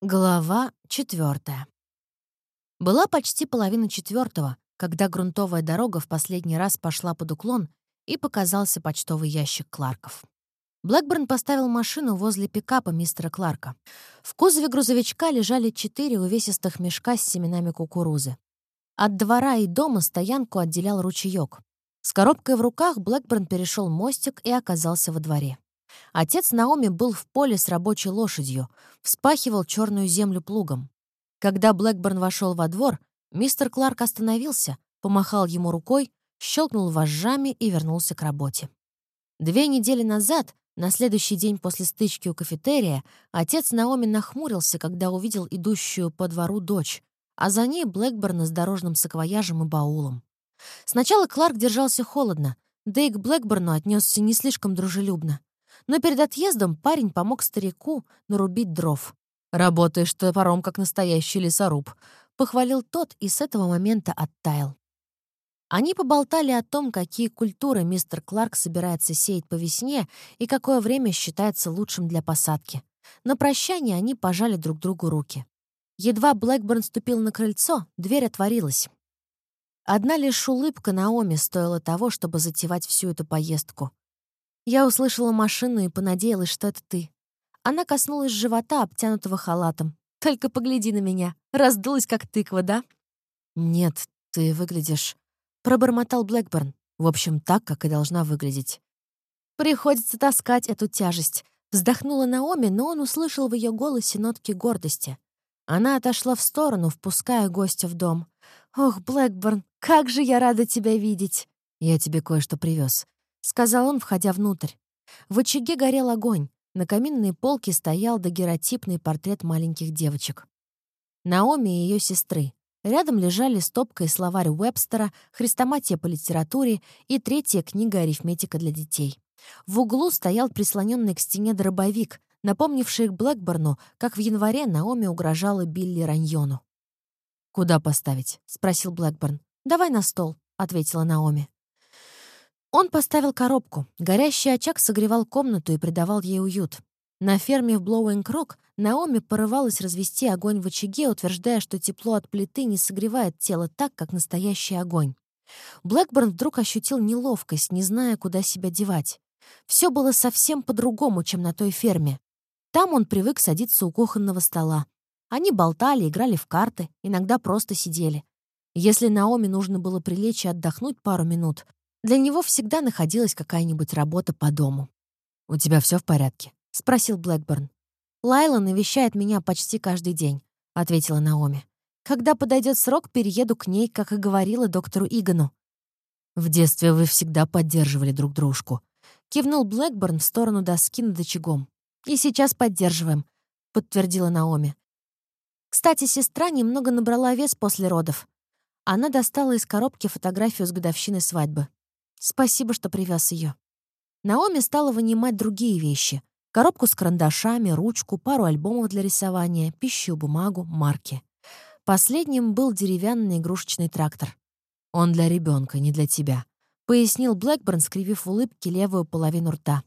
Глава четвертая. Была почти половина четвертого, когда грунтовая дорога в последний раз пошла под уклон и показался почтовый ящик Кларков. Блэкберн поставил машину возле пикапа мистера Кларка. В кузове грузовичка лежали четыре увесистых мешка с семенами кукурузы. От двора и дома стоянку отделял ручеёк. С коробкой в руках Блэкберн перешел мостик и оказался во дворе. Отец Наоми был в поле с рабочей лошадью, вспахивал черную землю плугом. Когда Блэкборн вошел во двор, мистер Кларк остановился, помахал ему рукой, щелкнул вожжами и вернулся к работе. Две недели назад, на следующий день после стычки у кафетерия, отец Наоми нахмурился, когда увидел идущую по двору дочь, а за ней Блэкборна с дорожным саквояжем и баулом. Сначала Кларк держался холодно, да и к Блэкборну отнесся не слишком дружелюбно. Но перед отъездом парень помог старику нарубить дров. «Работаешь топором, как настоящий лесоруб», — похвалил тот и с этого момента оттаял. Они поболтали о том, какие культуры мистер Кларк собирается сеять по весне и какое время считается лучшим для посадки. На прощание они пожали друг другу руки. Едва Блэкборн ступил на крыльцо, дверь отворилась. Одна лишь улыбка Наоми стоила того, чтобы затевать всю эту поездку. Я услышала машину и понадеялась, что это ты. Она коснулась живота, обтянутого халатом. «Только погляди на меня. Раздулась, как тыква, да?» «Нет, ты выглядишь...» — пробормотал Блэкборн. «В общем, так, как и должна выглядеть». «Приходится таскать эту тяжесть», — вздохнула Наоми, но он услышал в ее голосе нотки гордости. Она отошла в сторону, впуская гостя в дом. «Ох, Блэкборн, как же я рада тебя видеть!» «Я тебе кое-что привез. — сказал он, входя внутрь. В очаге горел огонь. На каминной полке стоял дагеротипный портрет маленьких девочек. Наоми и ее сестры. Рядом лежали стопка и словарь Уэбстера, хрестоматия по литературе и третья книга арифметика для детей. В углу стоял прислоненный к стене дробовик, напомнивший Блэкборну, как в январе Наоми угрожала Билли Раньону. «Куда поставить?» — спросил Блэкборн. «Давай на стол», — ответила Наоми. Он поставил коробку. Горящий очаг согревал комнату и придавал ей уют. На ферме в Блоуинг-Рок Наоми порывалась развести огонь в очаге, утверждая, что тепло от плиты не согревает тело так, как настоящий огонь. Блэкборн вдруг ощутил неловкость, не зная, куда себя девать. Все было совсем по-другому, чем на той ферме. Там он привык садиться у кухонного стола. Они болтали, играли в карты, иногда просто сидели. Если Наоми нужно было прилечь и отдохнуть пару минут, для него всегда находилась какая-нибудь работа по дому. «У тебя все в порядке?» — спросил Блэкборн. «Лайла навещает меня почти каждый день», — ответила Наоми. «Когда подойдет срок, перееду к ней, как и говорила доктору Игану». «В детстве вы всегда поддерживали друг дружку», — кивнул Блэкборн в сторону доски над очагом. «И сейчас поддерживаем», — подтвердила Наоми. «Кстати, сестра немного набрала вес после родов. Она достала из коробки фотографию с годовщины свадьбы. Спасибо, что привез ее. Наоми стала вынимать другие вещи. Коробку с карандашами, ручку, пару альбомов для рисования, пищу, бумагу, марки. Последним был деревянный игрушечный трактор. «Он для ребенка, не для тебя», — пояснил Блэкборн, скривив в улыбке левую половину рта.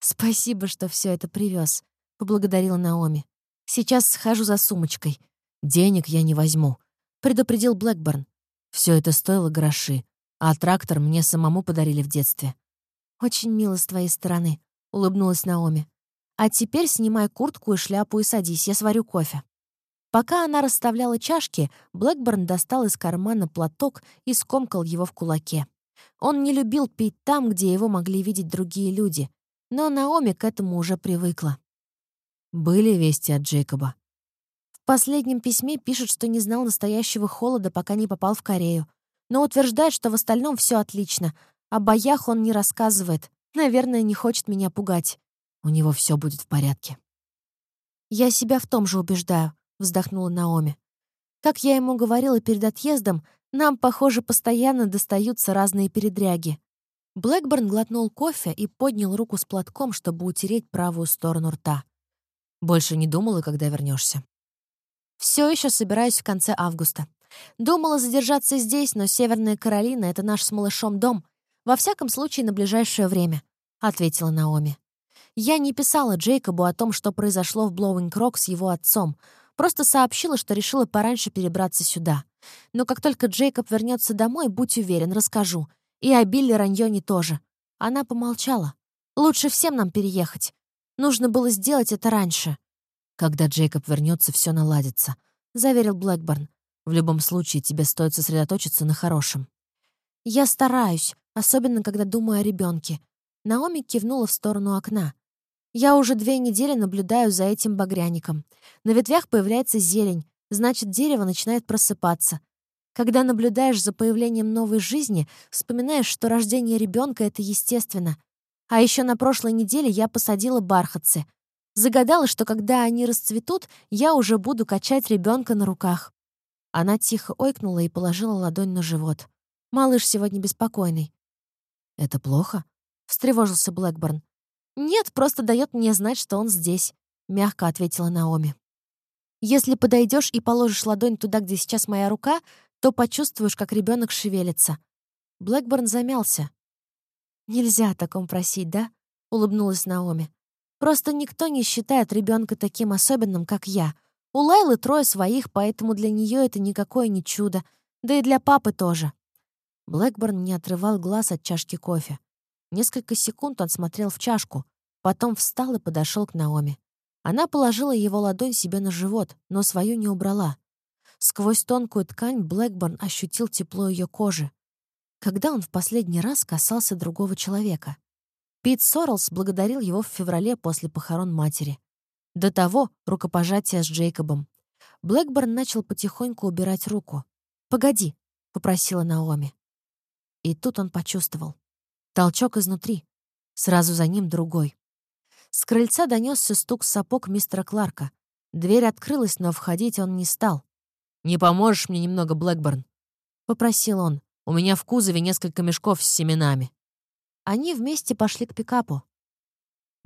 «Спасибо, что все это привез, поблагодарила Наоми. «Сейчас схожу за сумочкой. Денег я не возьму», — предупредил Блэкборн. Все это стоило гроши. А трактор мне самому подарили в детстве. «Очень мило с твоей стороны», — улыбнулась Наоми. «А теперь снимай куртку и шляпу и садись, я сварю кофе». Пока она расставляла чашки, Блэкборн достал из кармана платок и скомкал его в кулаке. Он не любил пить там, где его могли видеть другие люди, но Наоми к этому уже привыкла. Были вести от Джейкоба. В последнем письме пишет, что не знал настоящего холода, пока не попал в Корею но утверждает, что в остальном все отлично. О боях он не рассказывает. Наверное, не хочет меня пугать. У него все будет в порядке. «Я себя в том же убеждаю», — вздохнула Наоми. «Как я ему говорила перед отъездом, нам, похоже, постоянно достаются разные передряги». Блэкборн глотнул кофе и поднял руку с платком, чтобы утереть правую сторону рта. «Больше не думала, когда вернешься. Все еще собираюсь в конце августа. Думала задержаться здесь, но Северная Каролина — это наш с малышом дом. Во всяком случае, на ближайшее время», — ответила Наоми. Я не писала Джейкобу о том, что произошло в Блоуинг-Рок с его отцом, просто сообщила, что решила пораньше перебраться сюда. Но как только Джейкоб вернется домой, будь уверен, расскажу. И о Билли Раньоне тоже. Она помолчала. «Лучше всем нам переехать. Нужно было сделать это раньше». «Когда Джейкоб вернется, все наладится», — заверил Блэкборн. «В любом случае, тебе стоит сосредоточиться на хорошем». «Я стараюсь, особенно когда думаю о ребенке. Наоми кивнула в сторону окна. «Я уже две недели наблюдаю за этим багряником. На ветвях появляется зелень, значит, дерево начинает просыпаться. Когда наблюдаешь за появлением новой жизни, вспоминаешь, что рождение ребенка это естественно. А еще на прошлой неделе я посадила бархатцы. Загадала, что когда они расцветут, я уже буду качать ребенка на руках. Она тихо ойкнула и положила ладонь на живот. Малыш сегодня беспокойный. «Это плохо?» — встревожился Блэкборн. «Нет, просто дает мне знать, что он здесь», — мягко ответила Наоми. «Если подойдешь и положишь ладонь туда, где сейчас моя рука, то почувствуешь, как ребенок шевелится». Блэкборн замялся. «Нельзя о таком просить, да?» — улыбнулась Наоми. «Просто никто не считает ребенка таким особенным, как я. У Лайлы трое своих, поэтому для нее это никакое не чудо. Да и для папы тоже». Блэкборн не отрывал глаз от чашки кофе. Несколько секунд он смотрел в чашку, потом встал и подошел к Наоми. Она положила его ладонь себе на живот, но свою не убрала. Сквозь тонкую ткань Блэкборн ощутил тепло ее кожи. Когда он в последний раз касался другого человека? Пит Сорлс благодарил его в феврале после похорон матери. До того — рукопожатие с Джейкобом. Блэкборн начал потихоньку убирать руку. «Погоди», — попросила Наоми. И тут он почувствовал. Толчок изнутри. Сразу за ним другой. С крыльца донесся стук сапог мистера Кларка. Дверь открылась, но входить он не стал. «Не поможешь мне немного, Блэкборн?» — попросил он. «У меня в кузове несколько мешков с семенами». Они вместе пошли к пикапу.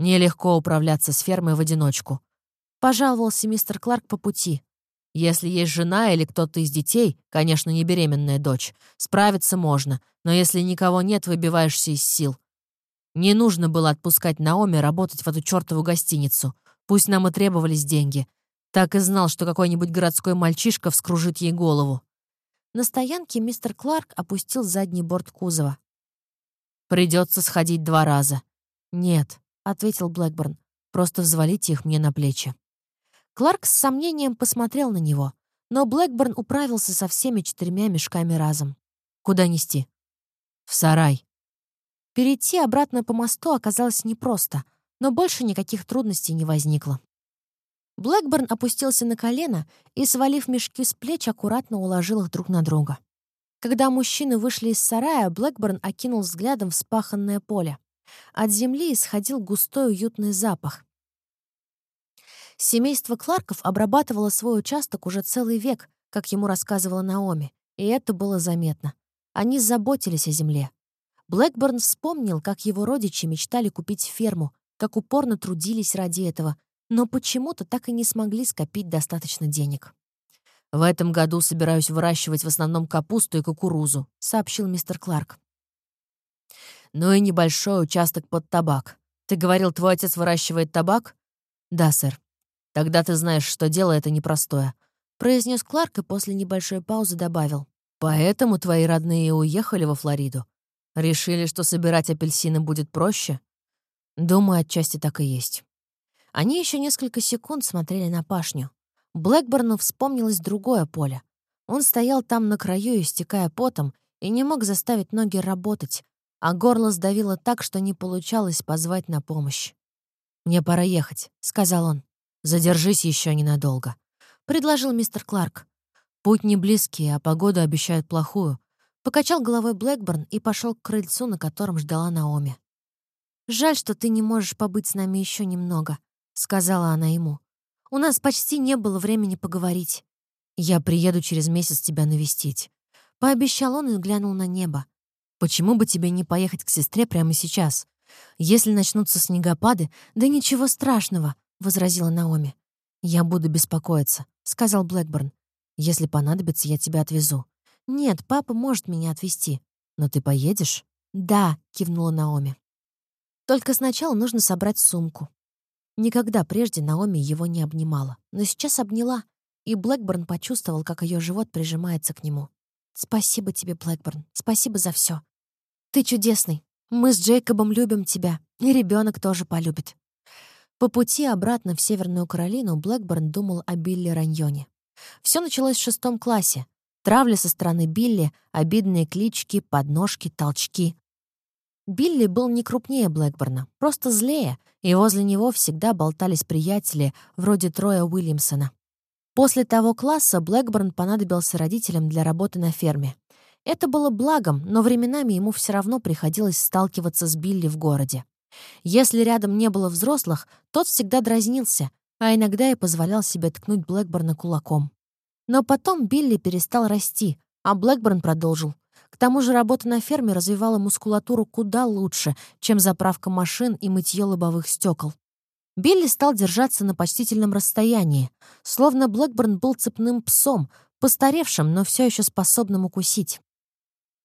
«Нелегко управляться с фермой в одиночку», — пожаловался мистер Кларк по пути. Если есть жена или кто-то из детей, конечно, не беременная дочь, справиться можно, но если никого нет, выбиваешься из сил. Не нужно было отпускать Наоми работать в эту чертову гостиницу. Пусть нам и требовались деньги. Так и знал, что какой-нибудь городской мальчишка вскружит ей голову. На стоянке мистер Кларк опустил задний борт кузова. «Придется сходить два раза». «Нет», — ответил Блэкборн, — «просто взвалите их мне на плечи». Кларк с сомнением посмотрел на него, но Блэкборн управился со всеми четырьмя мешками разом. «Куда нести?» «В сарай». Перейти обратно по мосту оказалось непросто, но больше никаких трудностей не возникло. Блэкборн опустился на колено и, свалив мешки с плеч, аккуратно уложил их друг на друга. Когда мужчины вышли из сарая, Блэкборн окинул взглядом вспаханное поле. От земли исходил густой уютный запах. Семейство Кларков обрабатывало свой участок уже целый век, как ему рассказывала Наоми, и это было заметно. Они заботились о земле. Блэкборн вспомнил, как его родичи мечтали купить ферму, как упорно трудились ради этого, но почему-то так и не смогли скопить достаточно денег. «В этом году собираюсь выращивать в основном капусту и кукурузу», — сообщил мистер Кларк. «Ну и небольшой участок под табак. Ты говорил, твой отец выращивает табак?» «Да, сэр. «Тогда ты знаешь, что дело это непростое», — произнес Кларк и после небольшой паузы добавил. «Поэтому твои родные уехали во Флориду. Решили, что собирать апельсины будет проще?» Думаю, отчасти так и есть. Они еще несколько секунд смотрели на пашню. Блэкборну вспомнилось другое поле. Он стоял там на краю, истекая потом, и не мог заставить ноги работать, а горло сдавило так, что не получалось позвать на помощь. «Мне пора ехать», — сказал он. «Задержись еще ненадолго», — предложил мистер Кларк. «Путь не близкий, а погоду обещают плохую». Покачал головой Блэкборн и пошел к крыльцу, на котором ждала Наоми. «Жаль, что ты не можешь побыть с нами еще немного», — сказала она ему. «У нас почти не было времени поговорить. Я приеду через месяц тебя навестить». Пообещал он и глянул на небо. «Почему бы тебе не поехать к сестре прямо сейчас? Если начнутся снегопады, да ничего страшного. — возразила Наоми. «Я буду беспокоиться», — сказал Блэкборн. «Если понадобится, я тебя отвезу». «Нет, папа может меня отвезти». «Но ты поедешь?» «Да», — кивнула Наоми. Только сначала нужно собрать сумку. Никогда прежде Наоми его не обнимала, но сейчас обняла, и Блэкборн почувствовал, как ее живот прижимается к нему. «Спасибо тебе, Блэкборн, спасибо за все. Ты чудесный. Мы с Джейкобом любим тебя, и ребенок тоже полюбит». По пути обратно в Северную Каролину Блэкборн думал о Билли Раньоне. Все началось в шестом классе. Травля со стороны Билли, обидные клички, подножки, толчки. Билли был не крупнее Блэкборна, просто злее, и возле него всегда болтались приятели, вроде Троя Уильямсона. После того класса Блэкборн понадобился родителям для работы на ферме. Это было благом, но временами ему все равно приходилось сталкиваться с Билли в городе. Если рядом не было взрослых, тот всегда дразнился, а иногда и позволял себе ткнуть Блэкборна кулаком. Но потом Билли перестал расти, а Блэкборн продолжил. К тому же работа на ферме развивала мускулатуру куда лучше, чем заправка машин и мытье лобовых стекол. Билли стал держаться на почтительном расстоянии, словно Блэкборн был цепным псом, постаревшим, но все еще способным укусить.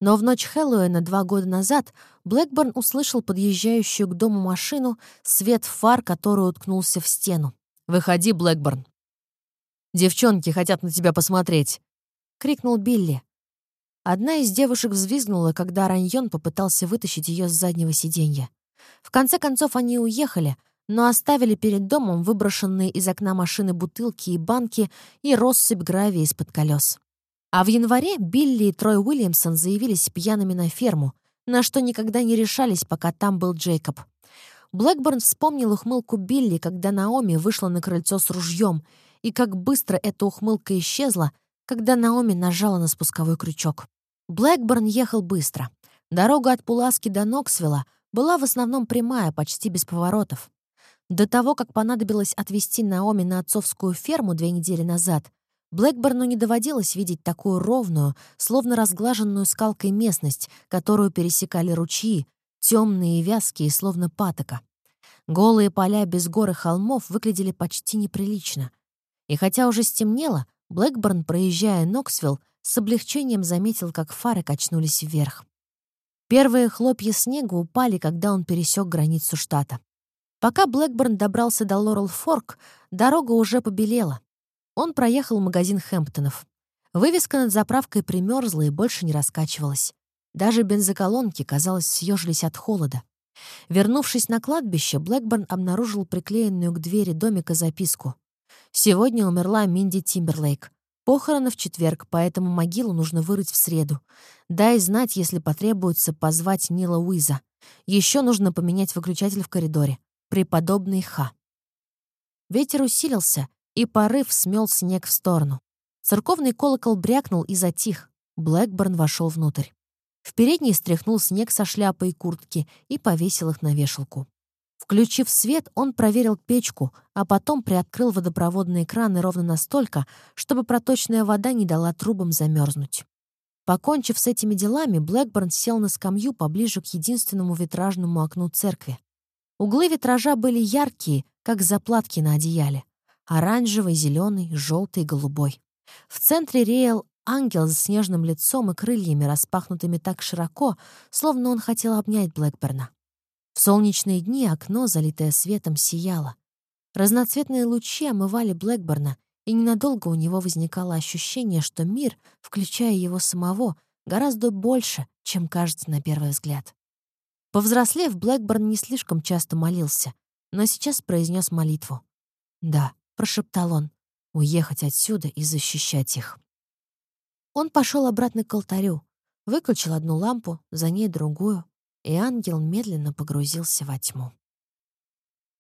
Но в ночь Хэллоуина два года назад Блэкборн услышал подъезжающую к дому машину свет фар, который уткнулся в стену. «Выходи, Блэкборн!» «Девчонки хотят на тебя посмотреть!» — крикнул Билли. Одна из девушек взвизгнула, когда Раньон попытался вытащить ее с заднего сиденья. В конце концов они уехали, но оставили перед домом выброшенные из окна машины бутылки и банки и россыпь гравия из-под колес. А в январе Билли и Трой Уильямсон заявились пьяными на ферму, на что никогда не решались, пока там был Джейкоб. Блэкборн вспомнил ухмылку Билли, когда Наоми вышла на крыльцо с ружьем, и как быстро эта ухмылка исчезла, когда Наоми нажала на спусковой крючок. Блэкборн ехал быстро. Дорога от Пуласки до Ноксвилла была в основном прямая, почти без поворотов. До того, как понадобилось отвезти Наоми на отцовскую ферму две недели назад, Блэкборну не доводилось видеть такую ровную, словно разглаженную скалкой местность, которую пересекали ручьи, темные и вязкие, словно патока. Голые поля без гор и холмов выглядели почти неприлично. И хотя уже стемнело, Блэкборн, проезжая Ноксвилл, с облегчением заметил, как фары качнулись вверх. Первые хлопья снега упали, когда он пересек границу штата. Пока Блэкборн добрался до Лорел-Форк, дорога уже побелела. Он проехал магазин Хэмптонов. Вывеска над заправкой примерзла и больше не раскачивалась. Даже бензоколонки, казалось, съежились от холода. Вернувшись на кладбище, Блэкборн обнаружил приклеенную к двери домика записку. «Сегодня умерла Минди Тимберлейк. Похороны в четверг, поэтому могилу нужно вырыть в среду. Дай знать, если потребуется позвать Нила Уиза. Еще нужно поменять выключатель в коридоре. Преподобный Ха». Ветер усилился, и порыв смел снег в сторону. Церковный колокол брякнул и затих. Блэкборн вошел внутрь. В передней стряхнул снег со шляпы и куртки и повесил их на вешалку. Включив свет, он проверил печку, а потом приоткрыл водопроводные краны ровно настолько, чтобы проточная вода не дала трубам замерзнуть. Покончив с этими делами, Блэкборн сел на скамью поближе к единственному витражному окну церкви. Углы витража были яркие, как заплатки на одеяле. Оранжевый, зеленый, желтый, голубой. В центре реял ангел с снежным лицом и крыльями, распахнутыми так широко, словно он хотел обнять Блэкберна. В солнечные дни окно, залитое светом, сияло. Разноцветные лучи омывали Блэкберна, и ненадолго у него возникало ощущение, что мир, включая его самого, гораздо больше, чем кажется на первый взгляд. Повзрослев, Блэкборн не слишком часто молился, но сейчас произнес молитву. Да, — прошептал он, — уехать отсюда и защищать их. Он пошел обратно к алтарю, выключил одну лампу, за ней другую, и ангел медленно погрузился во тьму.